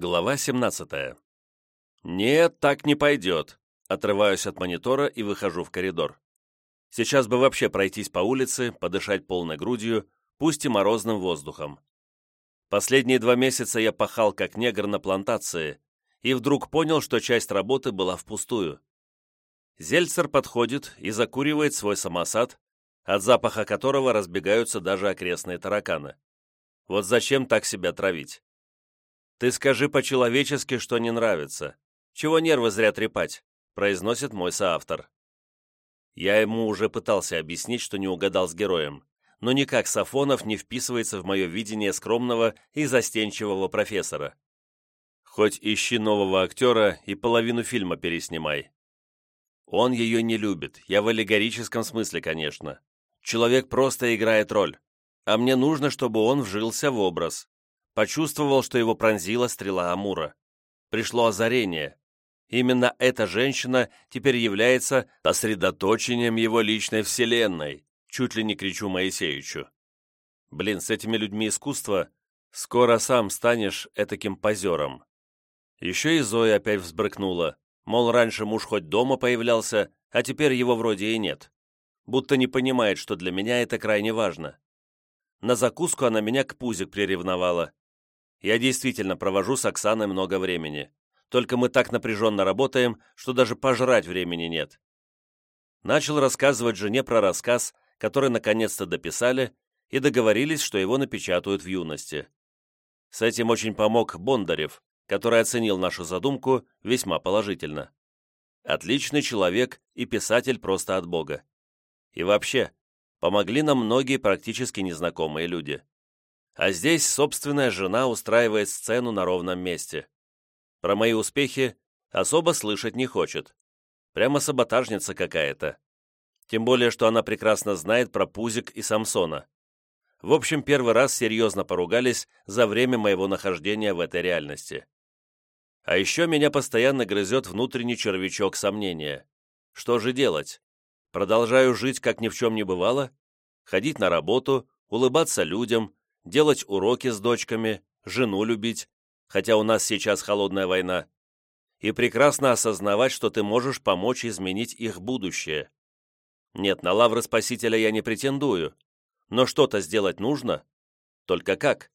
Глава 17. «Нет, так не пойдет», — отрываюсь от монитора и выхожу в коридор. Сейчас бы вообще пройтись по улице, подышать полной грудью, пусть и морозным воздухом. Последние два месяца я пахал как негр на плантации и вдруг понял, что часть работы была впустую. Зельцер подходит и закуривает свой самосад, от запаха которого разбегаются даже окрестные тараканы. Вот зачем так себя травить? «Ты скажи по-человечески, что не нравится. Чего нервы зря трепать?» произносит мой соавтор. Я ему уже пытался объяснить, что не угадал с героем, но никак Сафонов не вписывается в мое видение скромного и застенчивого профессора. Хоть ищи нового актера и половину фильма переснимай. Он ее не любит, я в аллегорическом смысле, конечно. Человек просто играет роль, а мне нужно, чтобы он вжился в образ, почувствовал, что его пронзила стрела Амура. Пришло озарение. Именно эта женщина теперь является сосредоточением его личной вселенной, чуть ли не кричу Моисеевичу. Блин, с этими людьми искусства скоро сам станешь этаким позером. Еще и Зоя опять взбрыкнула, мол, раньше муж хоть дома появлялся, а теперь его вроде и нет. Будто не понимает, что для меня это крайне важно. На закуску она меня к пузик приревновала. Я действительно провожу с Оксаной много времени. Только мы так напряженно работаем, что даже пожрать времени нет. Начал рассказывать жене про рассказ, который наконец-то дописали, и договорились, что его напечатают в юности. С этим очень помог Бондарев, который оценил нашу задумку весьма положительно. Отличный человек и писатель просто от Бога. И вообще, помогли нам многие практически незнакомые люди. А здесь собственная жена устраивает сцену на ровном месте. Про мои успехи особо слышать не хочет. Прямо саботажница какая-то. Тем более, что она прекрасно знает про Пузик и Самсона. В общем, первый раз серьезно поругались за время моего нахождения в этой реальности. А еще меня постоянно грызет внутренний червячок сомнения. Что же делать? Продолжаю жить, как ни в чем не бывало? Ходить на работу, улыбаться людям, делать уроки с дочками, жену любить, хотя у нас сейчас холодная война, и прекрасно осознавать, что ты можешь помочь изменить их будущее. Нет, на лавры спасителя я не претендую, но что-то сделать нужно. Только как?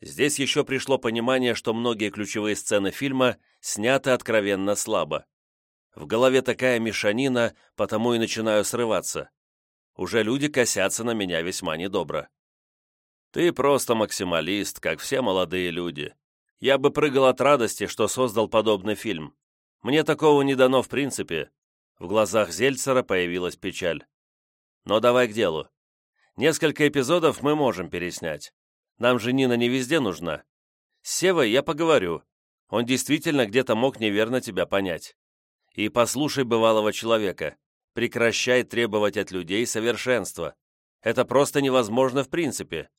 Здесь еще пришло понимание, что многие ключевые сцены фильма сняты откровенно слабо. В голове такая мешанина, потому и начинаю срываться. Уже люди косятся на меня весьма недобро. Ты просто максималист, как все молодые люди. Я бы прыгал от радости, что создал подобный фильм. Мне такого не дано в принципе». В глазах Зельцера появилась печаль. «Но давай к делу. Несколько эпизодов мы можем переснять. Нам же Нина не везде нужна. С Севой я поговорю. Он действительно где-то мог неверно тебя понять. И послушай бывалого человека. Прекращай требовать от людей совершенства. Это просто невозможно в принципе.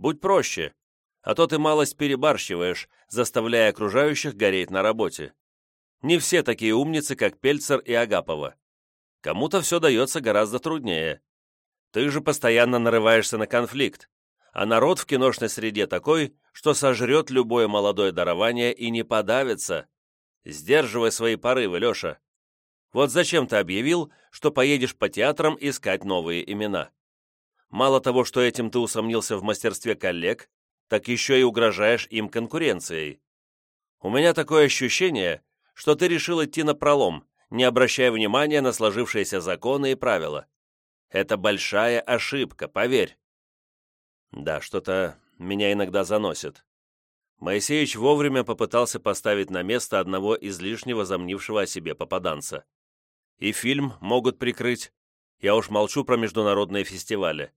Будь проще, а то ты малость перебарщиваешь, заставляя окружающих гореть на работе. Не все такие умницы, как Пельцер и Агапова. Кому-то все дается гораздо труднее. Ты же постоянно нарываешься на конфликт, а народ в киношной среде такой, что сожрет любое молодое дарование и не подавится. Сдерживай свои порывы, Леша. Вот зачем ты объявил, что поедешь по театрам искать новые имена? Мало того, что этим ты усомнился в мастерстве коллег, так еще и угрожаешь им конкуренцией. У меня такое ощущение, что ты решил идти на пролом, не обращая внимания на сложившиеся законы и правила. Это большая ошибка, поверь. Да, что-то меня иногда заносит. Моисеевич вовремя попытался поставить на место одного излишне возомнившего о себе попаданца. И фильм могут прикрыть. Я уж молчу про международные фестивали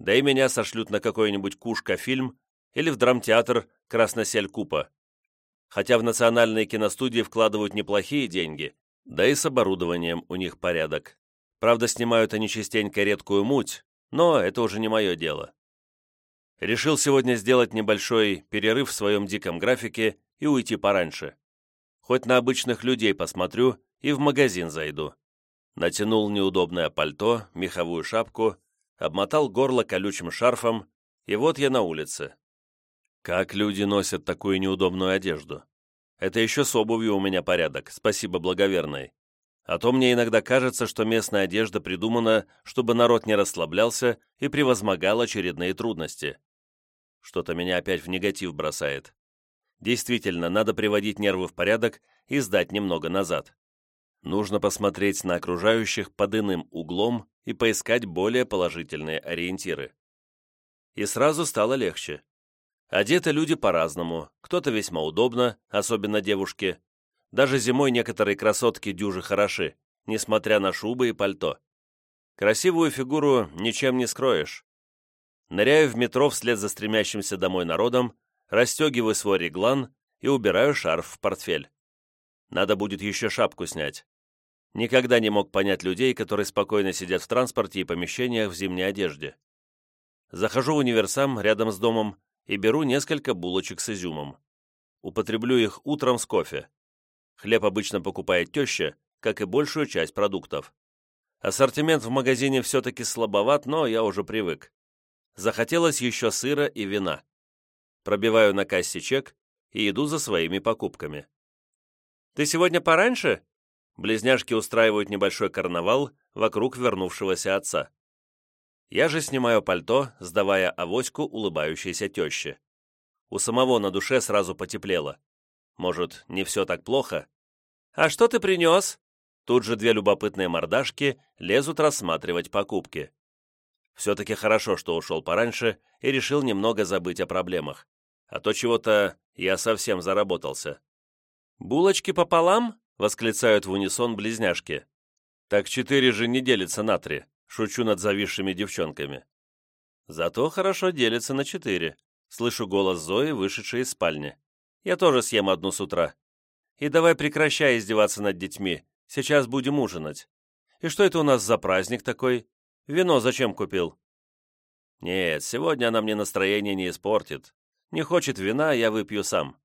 да и меня сошлют на какой-нибудь Кушка-фильм или в драмтеатр Красносель-Купа. Хотя в национальные киностудии вкладывают неплохие деньги, да и с оборудованием у них порядок. Правда, снимают они частенько редкую муть, но это уже не мое дело. Решил сегодня сделать небольшой перерыв в своем диком графике и уйти пораньше. Хоть на обычных людей посмотрю и в магазин зайду. Натянул неудобное пальто, меховую шапку обмотал горло колючим шарфом, и вот я на улице. Как люди носят такую неудобную одежду? Это еще с обувью у меня порядок, спасибо благоверной. А то мне иногда кажется, что местная одежда придумана, чтобы народ не расслаблялся и превозмогал очередные трудности. Что-то меня опять в негатив бросает. Действительно, надо приводить нервы в порядок и сдать немного назад. Нужно посмотреть на окружающих под иным углом и поискать более положительные ориентиры. И сразу стало легче. Одеты люди по-разному, кто-то весьма удобно, особенно девушки. Даже зимой некоторые красотки дюжи хороши, несмотря на шубы и пальто. Красивую фигуру ничем не скроешь. Ныряю в метро вслед за стремящимся домой народом, расстегиваю свой реглан и убираю шарф в портфель. Надо будет еще шапку снять. Никогда не мог понять людей, которые спокойно сидят в транспорте и помещениях в зимней одежде. Захожу в универсам рядом с домом и беру несколько булочек с изюмом. Употреблю их утром с кофе. Хлеб обычно покупает теща, как и большую часть продуктов. Ассортимент в магазине все-таки слабоват, но я уже привык. Захотелось еще сыра и вина. Пробиваю на кассе чек и иду за своими покупками. «Ты сегодня пораньше?» Близняшки устраивают небольшой карнавал вокруг вернувшегося отца. Я же снимаю пальто, сдавая авоську улыбающейся теще. У самого на душе сразу потеплело. Может, не все так плохо? «А что ты принес?» Тут же две любопытные мордашки лезут рассматривать покупки. Все-таки хорошо, что ушел пораньше и решил немного забыть о проблемах. А то чего-то я совсем заработался. «Булочки пополам?» Восклицают в унисон близняшки. Так четыре же не делится на три, шучу над зависшими девчонками. Зато хорошо делится на четыре. Слышу голос Зои, вышедшей из спальни. Я тоже съем одну с утра. И давай прекращай издеваться над детьми. Сейчас будем ужинать. И что это у нас за праздник такой? Вино зачем купил? Нет, сегодня она мне настроение не испортит. Не хочет вина, я выпью сам.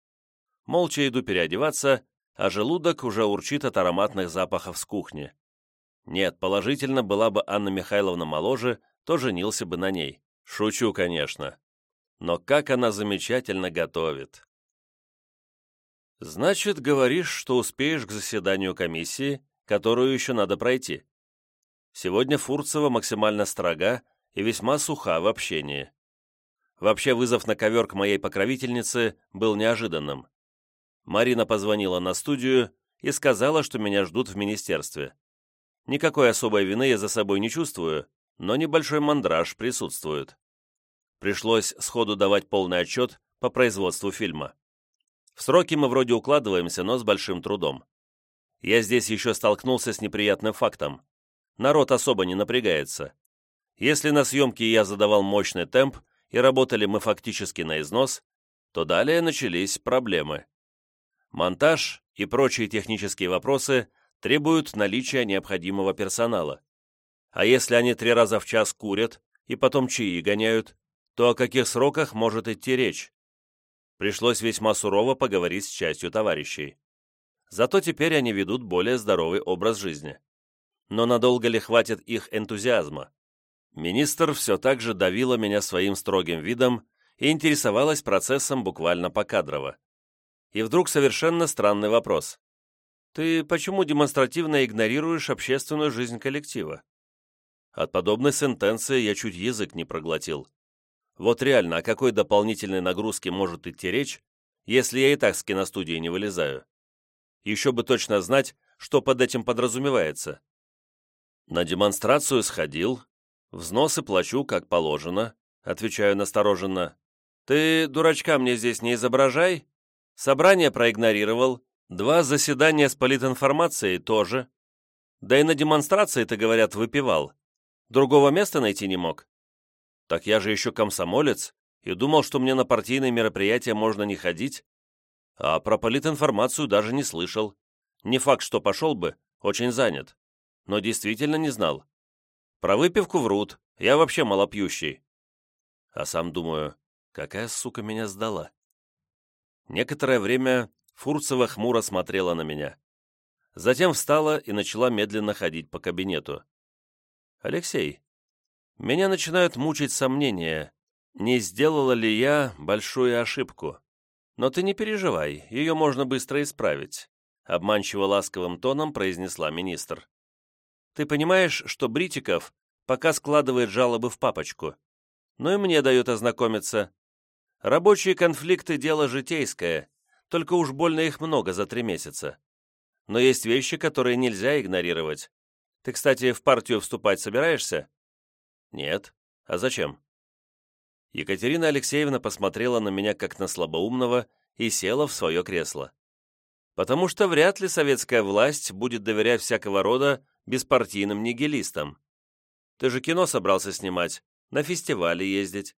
Молча иду переодеваться а желудок уже урчит от ароматных запахов с кухни. Нет, положительно, была бы Анна Михайловна моложе, то женился бы на ней. Шучу, конечно. Но как она замечательно готовит. Значит, говоришь, что успеешь к заседанию комиссии, которую еще надо пройти. Сегодня Фурцева максимально строга и весьма суха в общении. Вообще вызов на ковер к моей покровительнице был неожиданным. Марина позвонила на студию и сказала, что меня ждут в министерстве. Никакой особой вины я за собой не чувствую, но небольшой мандраж присутствует. Пришлось сходу давать полный отчет по производству фильма. В сроки мы вроде укладываемся, но с большим трудом. Я здесь еще столкнулся с неприятным фактом. Народ особо не напрягается. Если на съемке я задавал мощный темп и работали мы фактически на износ, то далее начались проблемы. Монтаж и прочие технические вопросы требуют наличия необходимого персонала. А если они три раза в час курят и потом чаи гоняют, то о каких сроках может идти речь? Пришлось весьма сурово поговорить с частью товарищей. Зато теперь они ведут более здоровый образ жизни. Но надолго ли хватит их энтузиазма? Министр все так же давила меня своим строгим видом и интересовалась процессом буквально покадрово. И вдруг совершенно странный вопрос. «Ты почему демонстративно игнорируешь общественную жизнь коллектива?» От подобной сентенции я чуть язык не проглотил. Вот реально, о какой дополнительной нагрузке может идти речь, если я и так с киностудии не вылезаю? Еще бы точно знать, что под этим подразумевается. На демонстрацию сходил, взносы плачу, как положено, отвечаю настороженно. Ты, дурачка, мне здесь не изображай, Собрание проигнорировал, два заседания с политинформацией тоже. Да и на демонстрации-то, говорят, выпивал. Другого места найти не мог. Так я же еще комсомолец и думал, что мне на партийные мероприятия можно не ходить. А про политинформацию даже не слышал. Не факт, что пошел бы, очень занят. Но действительно не знал. Про выпивку врут, я вообще малопьющий. А сам думаю, какая сука меня сдала. Некоторое время Фурцева хмуро смотрела на меня. Затем встала и начала медленно ходить по кабинету. «Алексей, меня начинают мучить сомнения. Не сделала ли я большую ошибку? Но ты не переживай, ее можно быстро исправить, обманчиво ласковым тоном произнесла министр. Ты понимаешь, что Бритиков пока складывает жалобы в папочку, но и мне дает ознакомиться. Рабочие конфликты – дело житейское, только уж больно их много за три месяца. Но есть вещи, которые нельзя игнорировать. Ты, кстати, в партию вступать собираешься? Нет. А зачем? Екатерина Алексеевна посмотрела на меня как на слабоумного и села в свое кресло. Потому что вряд ли советская власть будет доверять всякого рода беспартийным нигилистам. Ты же кино собрался снимать, на фестивали ездить.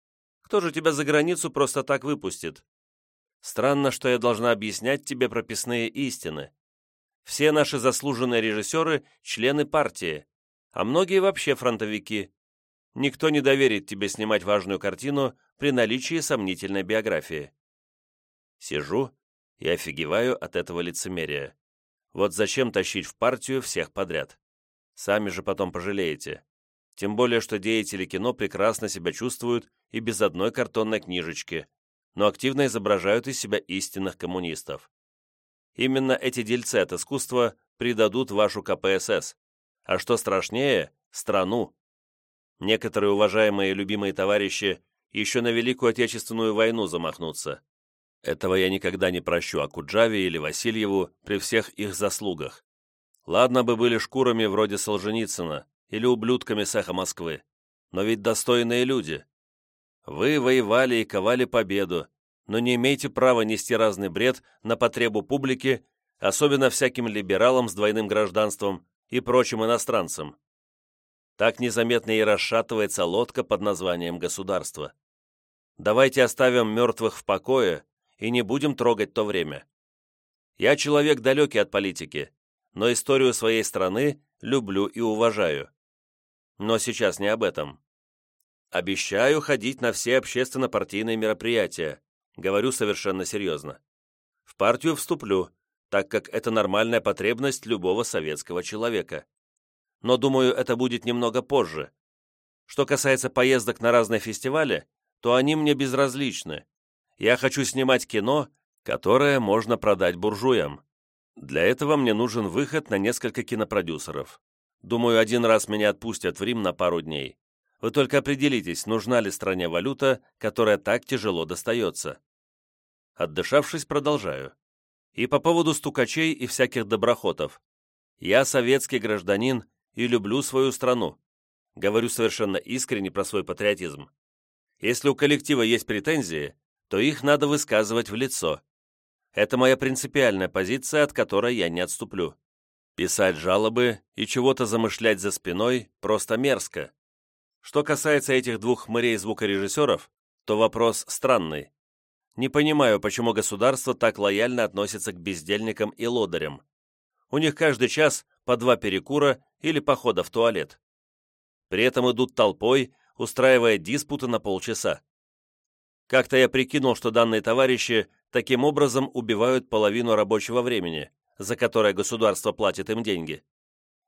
Кто же тебя за границу просто так выпустит? Странно, что я должна объяснять тебе прописные истины. Все наши заслуженные режиссеры – члены партии, а многие вообще фронтовики. Никто не доверит тебе снимать важную картину при наличии сомнительной биографии. Сижу и офигеваю от этого лицемерия. Вот зачем тащить в партию всех подряд? Сами же потом пожалеете. Тем более, что деятели кино прекрасно себя чувствуют и без одной картонной книжечки, но активно изображают из себя истинных коммунистов. Именно эти дельцы от искусства придадут вашу КПСС, а что страшнее – страну. Некоторые уважаемые и любимые товарищи еще на Великую Отечественную войну замахнутся. Этого я никогда не прощу Акуджаве или Васильеву при всех их заслугах. Ладно бы были шкурами вроде Солженицына или ублюдками Саха Москвы, но ведь достойные люди. Вы воевали и ковали победу, но не имеете права нести разный бред на потребу публики, особенно всяким либералам с двойным гражданством и прочим иностранцам. Так незаметно и расшатывается лодка под названием государство. Давайте оставим мертвых в покое и не будем трогать то время. Я человек далекий от политики, но историю своей страны люблю и уважаю. Но сейчас не об этом. Обещаю ходить на все общественно-партийные мероприятия. Говорю совершенно серьезно. В партию вступлю, так как это нормальная потребность любого советского человека. Но, думаю, это будет немного позже. Что касается поездок на разные фестивали, то они мне безразличны. Я хочу снимать кино, которое можно продать буржуям. Для этого мне нужен выход на несколько кинопродюсеров. Думаю, один раз меня отпустят в Рим на пару дней. Вы только определитесь, нужна ли стране валюта, которая так тяжело достается. Отдышавшись, продолжаю. И по поводу стукачей и всяких доброхотов. Я советский гражданин и люблю свою страну. Говорю совершенно искренне про свой патриотизм. Если у коллектива есть претензии, то их надо высказывать в лицо. Это моя принципиальная позиция, от которой я не отступлю. Писать жалобы и чего-то замышлять за спиной просто мерзко. Что касается этих двух хмырей-звукорежиссеров, то вопрос странный. Не понимаю, почему государство так лояльно относится к бездельникам и лодырям. У них каждый час по два перекура или похода в туалет. При этом идут толпой, устраивая диспуты на полчаса. Как-то я прикинул, что данные товарищи таким образом убивают половину рабочего времени, за которое государство платит им деньги.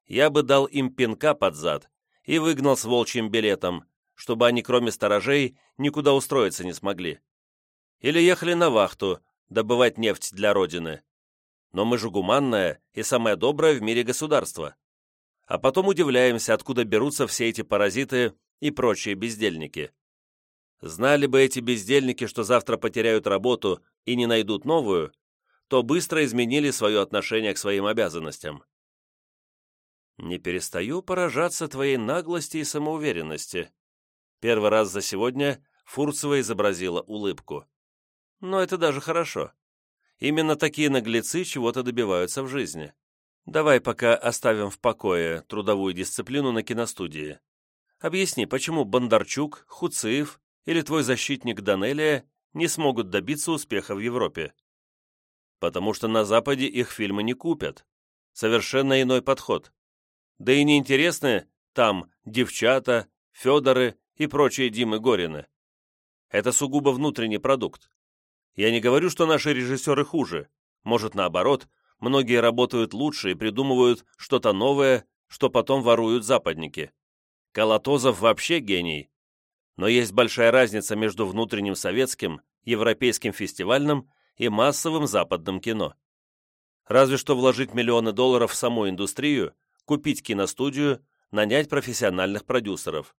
Я бы дал им пинка под зад и выгнал с волчьим билетом, чтобы они, кроме сторожей, никуда устроиться не смогли. Или ехали на вахту, добывать нефть для Родины. Но мы же гуманное и самое доброе в мире государство. А потом удивляемся, откуда берутся все эти паразиты и прочие бездельники. Знали бы эти бездельники, что завтра потеряют работу и не найдут новую, то быстро изменили свое отношение к своим обязанностям. Не перестаю поражаться твоей наглости и самоуверенности. Первый раз за сегодня Фурцева изобразила улыбку. Но это даже хорошо. Именно такие наглецы чего-то добиваются в жизни. Давай пока оставим в покое трудовую дисциплину на киностудии. Объясни, почему Бондарчук, Хуциев или твой защитник Данелия не смогут добиться успеха в Европе? Потому что на Западе их фильмы не купят. Совершенно иной подход. Да и неинтересны там девчата, Федоры и прочие Димы Горины. Это сугубо внутренний продукт. Я не говорю, что наши режиссеры хуже. Может, наоборот, многие работают лучше и придумывают что-то новое, что потом воруют западники. Колотозов вообще гений. Но есть большая разница между внутренним советским, европейским фестивальным и массовым западным кино. Разве что вложить миллионы долларов в саму индустрию, купить киностудию, нанять профессиональных продюсеров.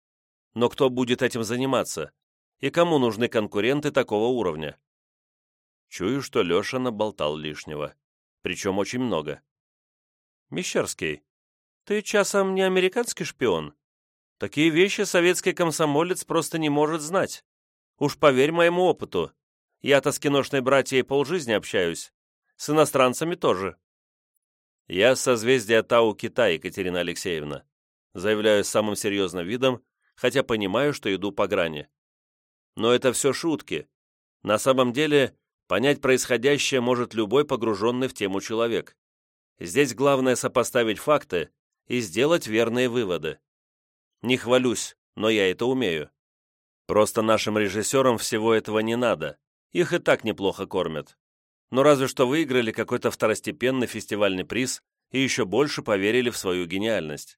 Но кто будет этим заниматься? И кому нужны конкуренты такого уровня? Чую, что Леша наболтал лишнего. Причем очень много. Мещерский, ты часом не американский шпион? Такие вещи советский комсомолец просто не может знать. Уж поверь моему опыту. Я-то с киношной братьей полжизни общаюсь. С иностранцами тоже. Я с созвездия Тау Китай, Екатерина Алексеевна. Заявляю с самым серьезным видом, хотя понимаю, что иду по грани. Но это все шутки. На самом деле, понять происходящее может любой погруженный в тему человек. Здесь главное сопоставить факты и сделать верные выводы. Не хвалюсь, но я это умею. Просто нашим режиссерам всего этого не надо. Их и так неплохо кормят. Но разве что выиграли какой-то второстепенный фестивальный приз и еще больше поверили в свою гениальность.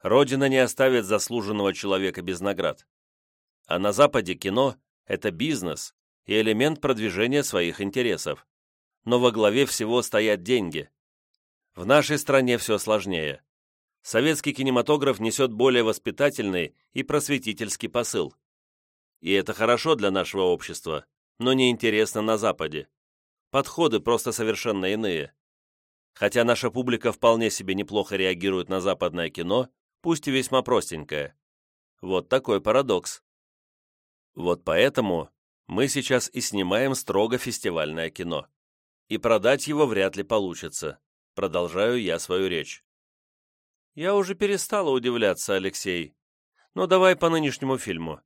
Родина не оставит заслуженного человека без наград. А на Западе кино – это бизнес и элемент продвижения своих интересов. Но во главе всего стоят деньги. В нашей стране все сложнее. Советский кинематограф несет более воспитательный и просветительский посыл. И это хорошо для нашего общества, но не интересно на Западе. Подходы просто совершенно иные. Хотя наша публика вполне себе неплохо реагирует на западное кино, пусть и весьма простенькое. Вот такой парадокс. Вот поэтому мы сейчас и снимаем строго фестивальное кино. И продать его вряд ли получится. Продолжаю я свою речь. Я уже перестала удивляться, Алексей. Но давай по нынешнему фильму.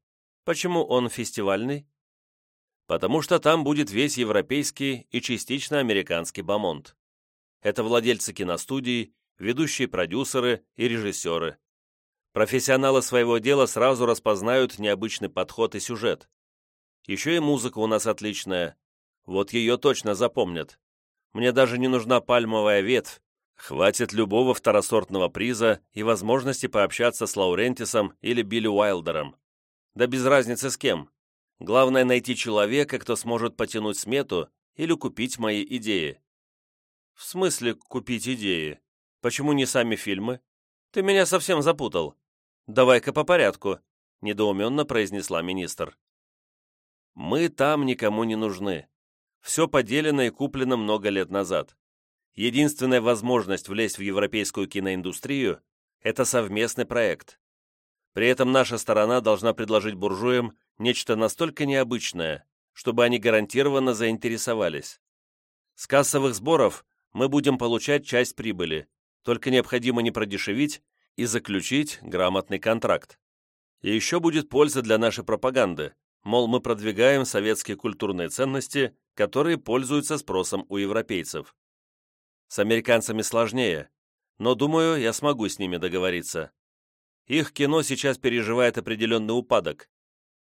Почему он фестивальный? Потому что там будет весь европейский и частично американский бомонд. Это владельцы киностудий, ведущие продюсеры и режиссеры. Профессионалы своего дела сразу распознают необычный подход и сюжет. Еще и музыка у нас отличная. Вот ее точно запомнят. Мне даже не нужна пальмовая ветвь, хватит любого второсортного приза и возможности пообщаться с Лаурентисом или Билли Уайлдером. Да без разницы с кем. Главное найти человека, кто сможет потянуть смету или купить мои идеи. В смысле купить идеи? Почему не сами фильмы? Ты меня совсем запутал. Давай-ка по порядку, недоуменно произнесла министр. Мы там никому не нужны. Все поделено и куплено много лет назад. Единственная возможность влезть в европейскую киноиндустрию – это совместный проект. При этом наша сторона должна предложить буржуям нечто настолько необычное, чтобы они гарантированно заинтересовались. С кассовых сборов мы будем получать часть прибыли, только необходимо не продешевить и заключить грамотный контракт. И еще будет польза для нашей пропаганды, мол, мы продвигаем советские культурные ценности которые пользуются спросом у европейцев. С американцами сложнее, но, думаю, я смогу с ними договориться. Их кино сейчас переживает определенный упадок.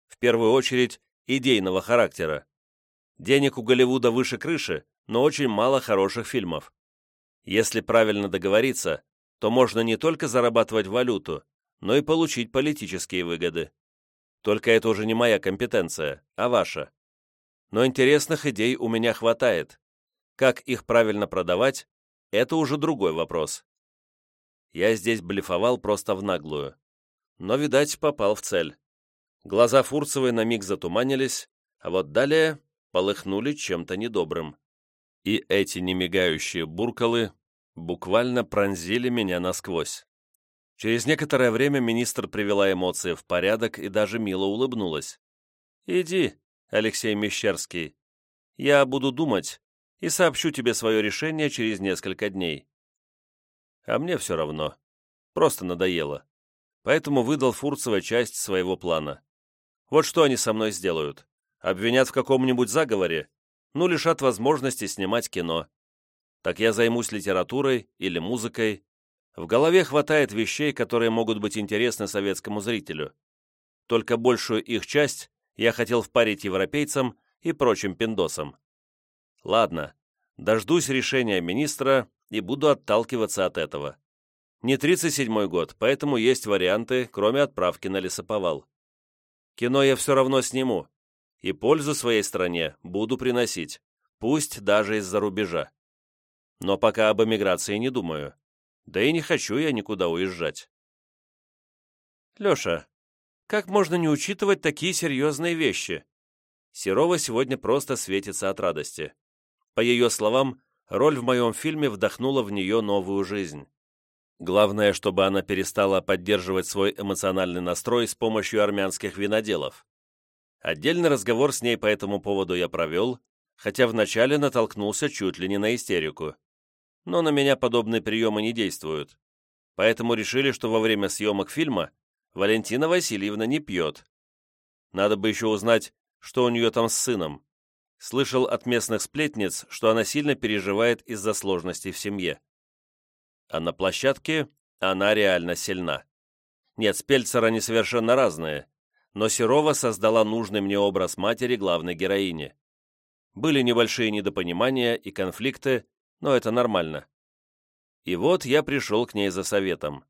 В первую очередь, идейного характера. Денег у Голливуда выше крыши, но очень мало хороших фильмов. Если правильно договориться, то можно не только зарабатывать валюту, но и получить политические выгоды. Только это уже не моя компетенция, а ваша но интересных идей у меня хватает. Как их правильно продавать, это уже другой вопрос. Я здесь блефовал просто в наглую. Но, видать, попал в цель. Глаза Фурцевой на миг затуманились, а вот далее полыхнули чем-то недобрым. И эти немигающие буркалы буквально пронзили меня насквозь. Через некоторое время министр привела эмоции в порядок и даже мило улыбнулась. «Иди, Алексей Мещерский. Я буду думать и сообщу тебе свое решение через несколько дней. А мне все равно. Просто надоело. Поэтому выдал Фурцева часть своего плана. Вот что они со мной сделают. Обвинят в каком-нибудь заговоре, ну, лишат возможности снимать кино. Так я займусь литературой или музыкой. В голове хватает вещей, которые могут быть интересны советскому зрителю. Только большую их часть я хотел впарить европейцам и прочим пиндосам. Ладно, дождусь решения министра и буду отталкиваться от этого. Не 37-й год, поэтому есть варианты, кроме отправки на лесоповал. Кино я все равно сниму, и пользу своей стране буду приносить, пусть даже из-за рубежа. Но пока об эмиграции не думаю. Да и не хочу я никуда уезжать. Леша, как можно не учитывать такие серьезные вещи? Серова сегодня просто светится от радости. По ее словам, роль в моем фильме вдохнула в нее новую жизнь. Главное, чтобы она перестала поддерживать свой эмоциональный настрой с помощью армянских виноделов. Отдельный разговор с ней по этому поводу я провел, хотя вначале натолкнулся чуть ли не на истерику. Но на меня подобные приемы не действуют. Поэтому решили, что во время съемок фильма Валентина Васильевна не пьет. Надо бы еще узнать, что у нее там с сыном. Слышал от местных сплетниц, что она сильно переживает из-за сложностей в семье. А на площадке она реально сильна. Нет, с Пельцера они совершенно разные, но Серова создала нужный мне образ матери главной героини. Были небольшие недопонимания и конфликты, но это нормально. И вот я пришел к ней за советом.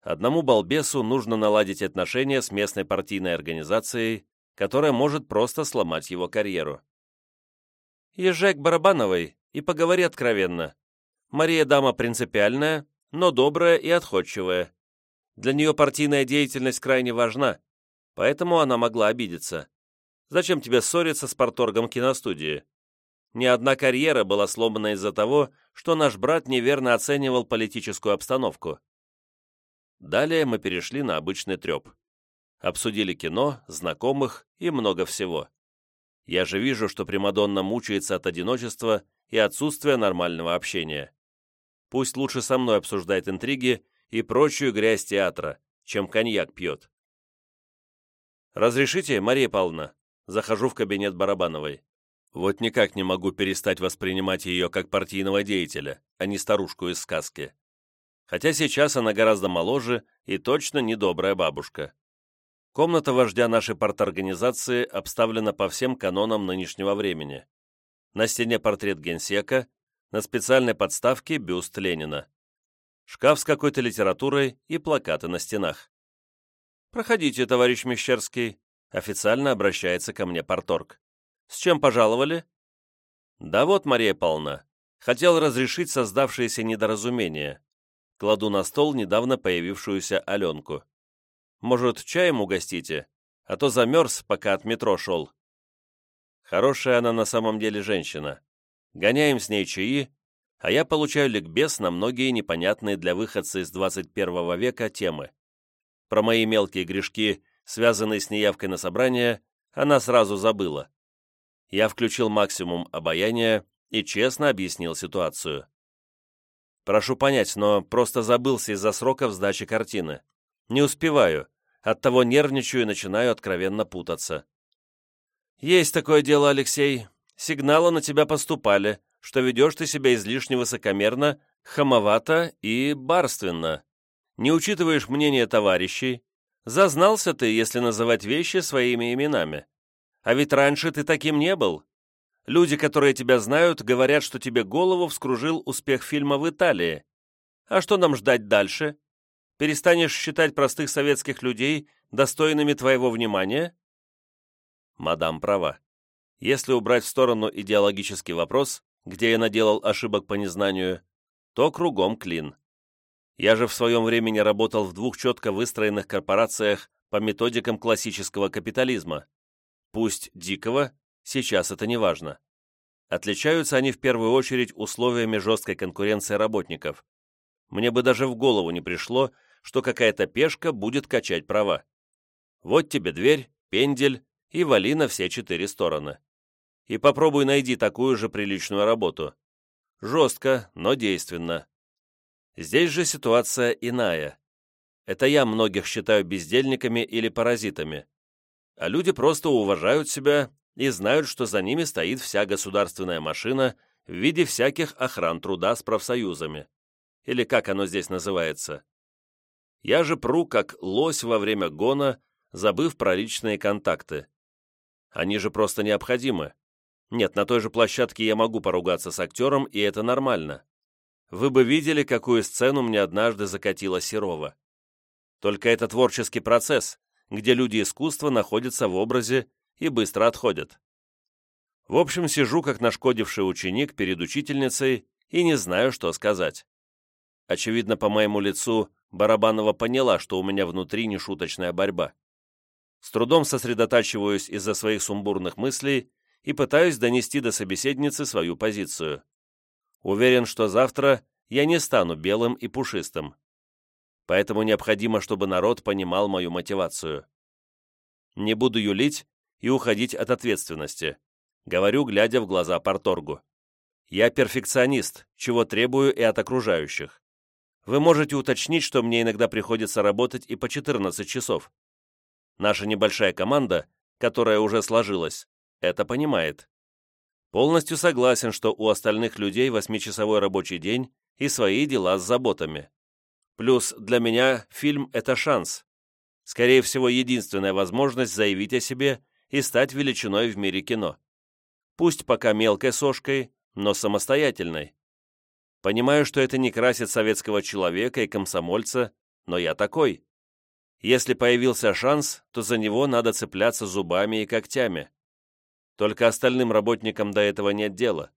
Одному балбесу нужно наладить отношения с местной партийной организацией, которая может просто сломать его карьеру. Езжай к Барабановой и поговори откровенно. Мария дама принципиальная, но добрая и отходчивая. Для нее партийная деятельность крайне важна, поэтому она могла обидеться. Зачем тебе ссориться с порторгом киностудии? Ни одна карьера была сломана из-за того, что наш брат неверно оценивал политическую обстановку. Далее мы перешли на обычный треп. Обсудили кино, знакомых и много всего. Я же вижу, что Примадонна мучается от одиночества и отсутствия нормального общения. Пусть лучше со мной обсуждает интриги и прочую грязь театра, чем коньяк пьет. «Разрешите, Мария Павловна?» Захожу в кабинет Барабановой. Вот никак не могу перестать воспринимать ее как партийного деятеля, а не старушку из сказки хотя сейчас она гораздо моложе и точно недобрая бабушка. Комната вождя нашей парторганизации обставлена по всем канонам нынешнего времени. На стене портрет генсека, на специальной подставке бюст Ленина. Шкаф с какой-то литературой и плакаты на стенах. «Проходите, товарищ Мещерский», — официально обращается ко мне порторг. «С чем пожаловали?» «Да вот, Мария Павловна, хотел разрешить создавшееся недоразумение. Кладу на стол недавно появившуюся Аленку. «Может, чаем угостите? А то замерз, пока от метро шел». Хорошая она на самом деле женщина. Гоняем с ней чаи, а я получаю ликбез на многие непонятные для выходца из 21 века темы. Про мои мелкие грешки, связанные с неявкой на собрание, она сразу забыла. Я включил максимум обаяния и честно объяснил ситуацию. Прошу понять, но просто забылся из-за сроков сдачи картины. Не успеваю, оттого нервничаю и начинаю откровенно путаться. Есть такое дело, Алексей. Сигналы на тебя поступали, что ведешь ты себя излишне высокомерно, хамовато и барственно. Не учитываешь мнение товарищей. Зазнался ты, если называть вещи своими именами. А ведь раньше ты таким не был. Люди, которые тебя знают, говорят, что тебе голову вскружил успех фильма в Италии. А что нам ждать дальше? Перестанешь считать простых советских людей достойными твоего внимания? Мадам права. Если убрать в сторону идеологический вопрос, где я наделал ошибок по незнанию, то кругом клин. Я же в своем времени работал в двух четко выстроенных корпорациях по методикам классического капитализма. Пусть дикого, Сейчас это не важно. Отличаются они в первую очередь условиями жесткой конкуренции работников. Мне бы даже в голову не пришло, что какая-то пешка будет качать права. Вот тебе дверь, пендель и вали на все четыре стороны. И попробуй найди такую же приличную работу. Жестко, но действенно. Здесь же ситуация иная. Это я многих считаю бездельниками или паразитами. А люди просто уважают себя и знают, что за ними стоит вся государственная машина в виде всяких охран труда с профсоюзами. Или как оно здесь называется. Я же пру, как лось во время гона, забыв про личные контакты. Они же просто необходимы. Нет, на той же площадке я могу поругаться с актером, и это нормально. Вы бы видели, какую сцену мне однажды закатила Серова. Только это творческий процесс, где люди искусства находятся в образе и быстро отходят. В общем, сижу как нашкодивший ученик перед учительницей и не знаю, что сказать. Очевидно, по моему лицу Барабанова поняла, что у меня внутри нешуточная борьба. С трудом сосредотачиваюсь из-за своих сумбурных мыслей и пытаюсь донести до собеседницы свою позицию. Уверен, что завтра я не стану белым и пушистым. Поэтому необходимо, чтобы народ понимал мою мотивацию. Не буду юлить и уходить от ответственности. Говорю, глядя в глаза Порторгу. Я перфекционист, чего требую и от окружающих. Вы можете уточнить, что мне иногда приходится работать и по 14 часов. Наша небольшая команда, которая уже сложилась, это понимает. Полностью согласен, что у остальных людей восьмичасовой рабочий день и свои дела с заботами. Плюс для меня фильм – это шанс. Скорее всего, единственная возможность заявить о себе и стать величиной в мире кино пусть пока мелкой сошкой, но самостоятельной. Понимаю, что это не красит советского человека и комсомольца, но я такой. Если появился шанс, то за него надо цепляться зубами и когтями. Только остальным работникам до этого нет дела.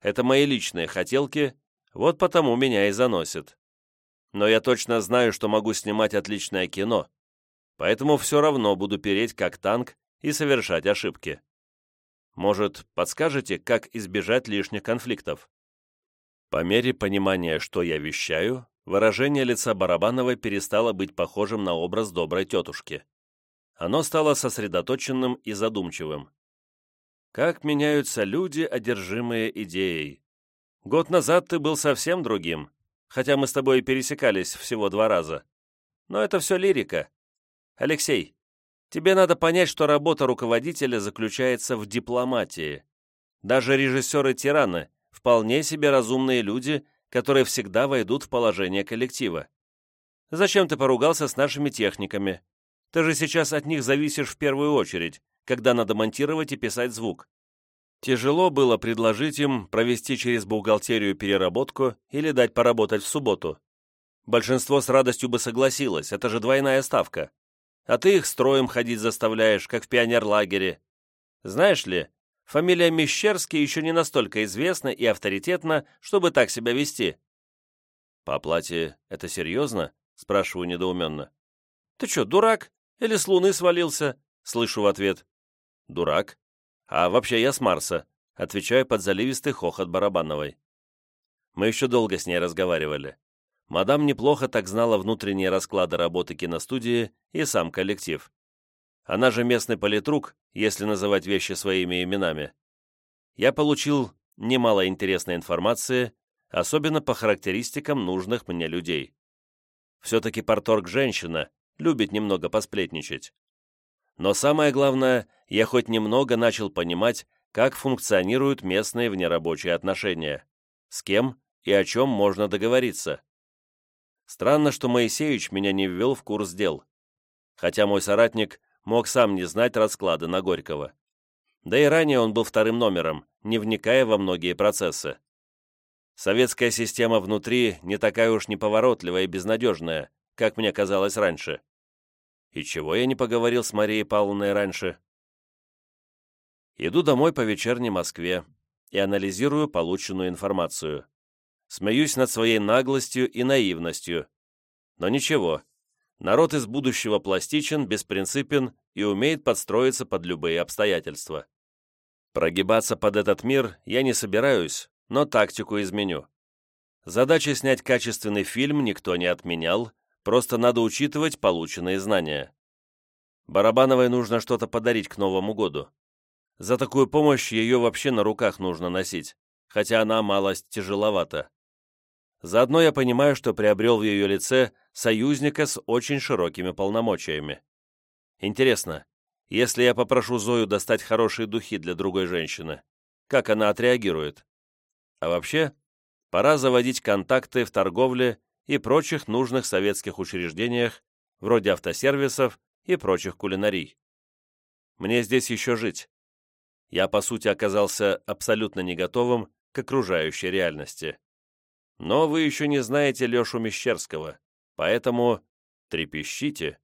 Это мои личные хотелки, вот потому меня и заносит. Но я точно знаю, что могу снимать отличное кино, поэтому все равно буду переть как танк и совершать ошибки. Может, подскажете, как избежать лишних конфликтов? По мере понимания, что я вещаю, выражение лица Барабановой перестало быть похожим на образ доброй тетушки. Оно стало сосредоточенным и задумчивым. Как меняются люди, одержимые идеей. Год назад ты был совсем другим, хотя мы с тобой пересекались всего два раза. Но это все лирика. Алексей, Тебе надо понять, что работа руководителя заключается в дипломатии. Даже режиссеры-тираны – вполне себе разумные люди, которые всегда войдут в положение коллектива. Зачем ты поругался с нашими техниками? Ты же сейчас от них зависишь в первую очередь, когда надо монтировать и писать звук. Тяжело было предложить им провести через бухгалтерию переработку или дать поработать в субботу. Большинство с радостью бы согласилось, это же двойная ставка а ты их строем ходить заставляешь, как в пионерлагере. Знаешь ли, фамилия Мещерский еще не настолько известна и авторитетна, чтобы так себя вести». «По оплате это серьезно?» — спрашиваю недоуменно. «Ты что, дурак? Или с Луны свалился?» — слышу в ответ. «Дурак? А вообще я с Марса», — отвечаю под заливистый хохот Барабановой. Мы еще долго с ней разговаривали. Мадам неплохо так знала внутренние расклады работы киностудии и сам коллектив. Она же местный политрук, если называть вещи своими именами. Я получил немало интересной информации, особенно по характеристикам нужных мне людей. Все-таки порторг женщина, любит немного посплетничать. Но самое главное, я хоть немного начал понимать, как функционируют местные внерабочие отношения, с кем и о чем можно договориться. Странно, что Моисеевич меня не ввел в курс дел, хотя мой соратник мог сам не знать расклада на Горького. Да и ранее он был вторым номером, не вникая во многие процессы. Советская система внутри не такая уж неповоротливая и безнадежная, как мне казалось раньше. И чего я не поговорил с Марией Павловной раньше? Иду домой по вечерней Москве и анализирую полученную информацию смеюсь над своей наглостью и наивностью. Но ничего, народ из будущего пластичен, беспринципен и умеет подстроиться под любые обстоятельства. Прогибаться под этот мир я не собираюсь, но тактику изменю. Задача снять качественный фильм никто не отменял, просто надо учитывать полученные знания. Барабановой нужно что-то подарить к Новому году. За такую помощь ее вообще на руках нужно носить, хотя она малость тяжеловата. Заодно я понимаю, что приобрел в ее лице союзника с очень широкими полномочиями. Интересно, если я попрошу Зою достать хорошие духи для другой женщины, как она отреагирует? А вообще, пора заводить контакты в торговле и прочих нужных советских учреждениях, вроде автосервисов и прочих кулинарий. Мне здесь еще жить. Я, по сути, оказался абсолютно не готовым к окружающей реальности. Но вы еще не знаете Лешу Мещерского, поэтому трепещите